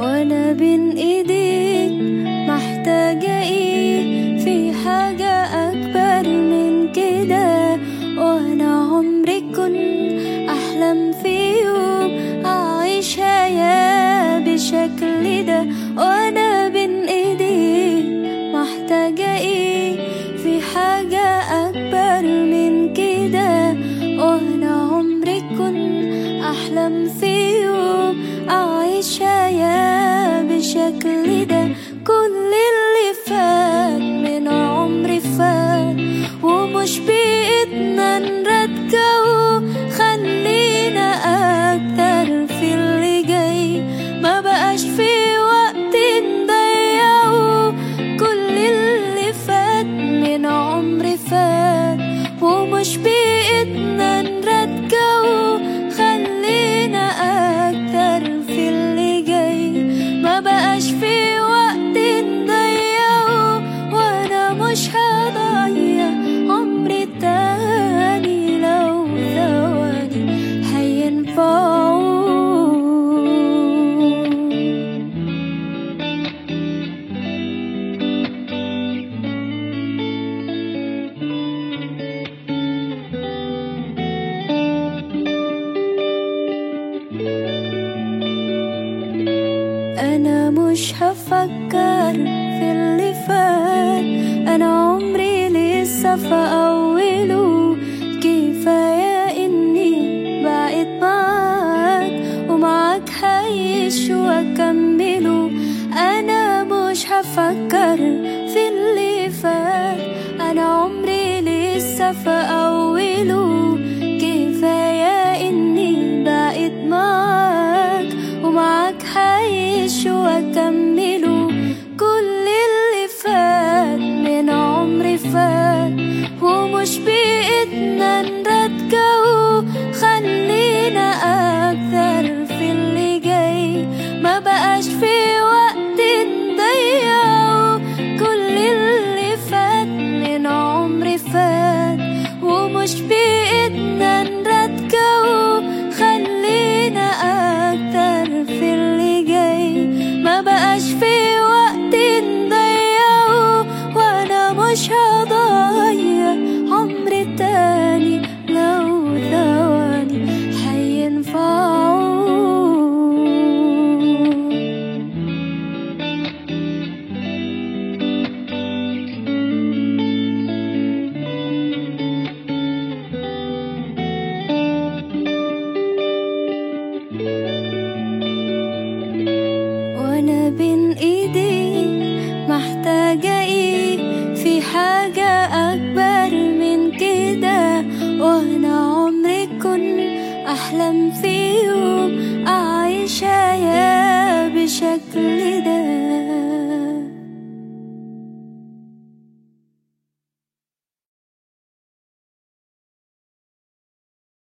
وأنا بين ايديك احلم في يوم اعيش حياة بالشكل ده كل اللي فات من عمري فات. ومش بإيدنا نرجعه خلينا أكتر في اللي جاي. ما بقاش في وقت نضيعه. كل اللي فات من عمري فات. ومش بإيدنا نرجعه أنا مش هفكر في اللي فات. وأنا بين ايدي محتاجة إيه في حاجة أكبر من كده. وأنا عمري أحلم في يوم اعيش يا بشكل ده.